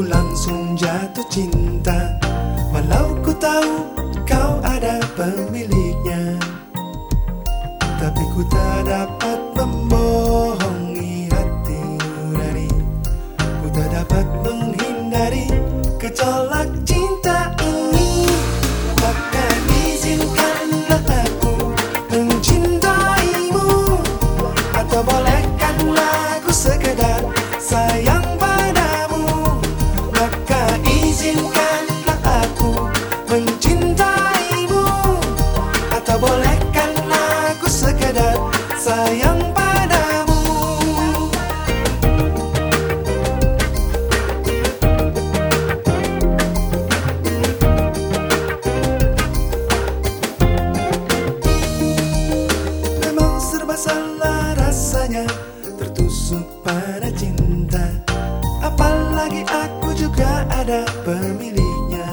Ku langsung jatuh cinta. Walau ku tahu kau ada pemiliknya. Tapi ku tak dapat membohongi hati nurani Ku tak dapat menghindari gejolak cinta izinkanlah aku mencintaimu? Atau bolehkanlah aku sekedar sayang padamu? Memang serba salah rasanya Tertusuk pada cinta ada pemiliknya.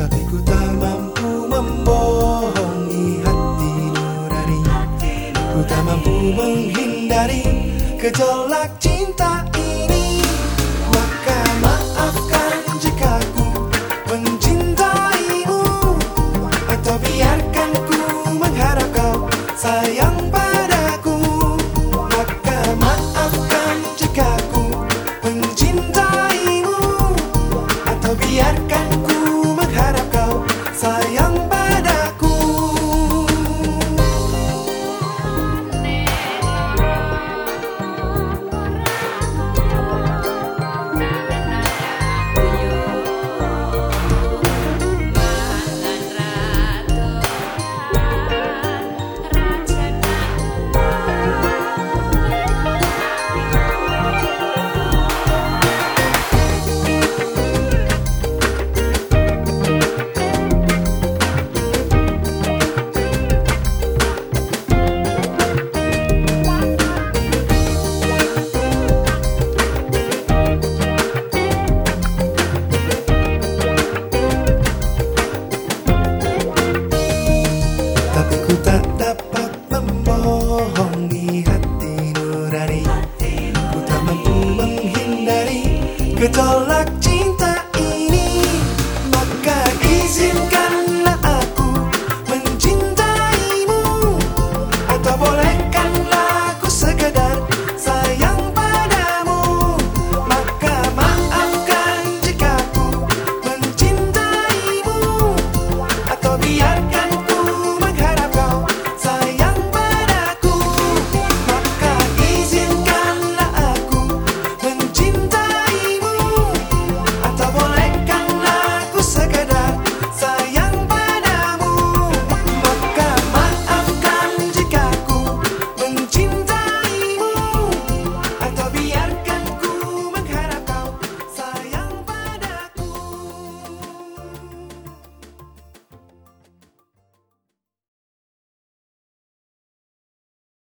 Tapi ku tak mampu membohongi hati nurani. Ku tak mampu menghindari gejolak cinta ini It's all I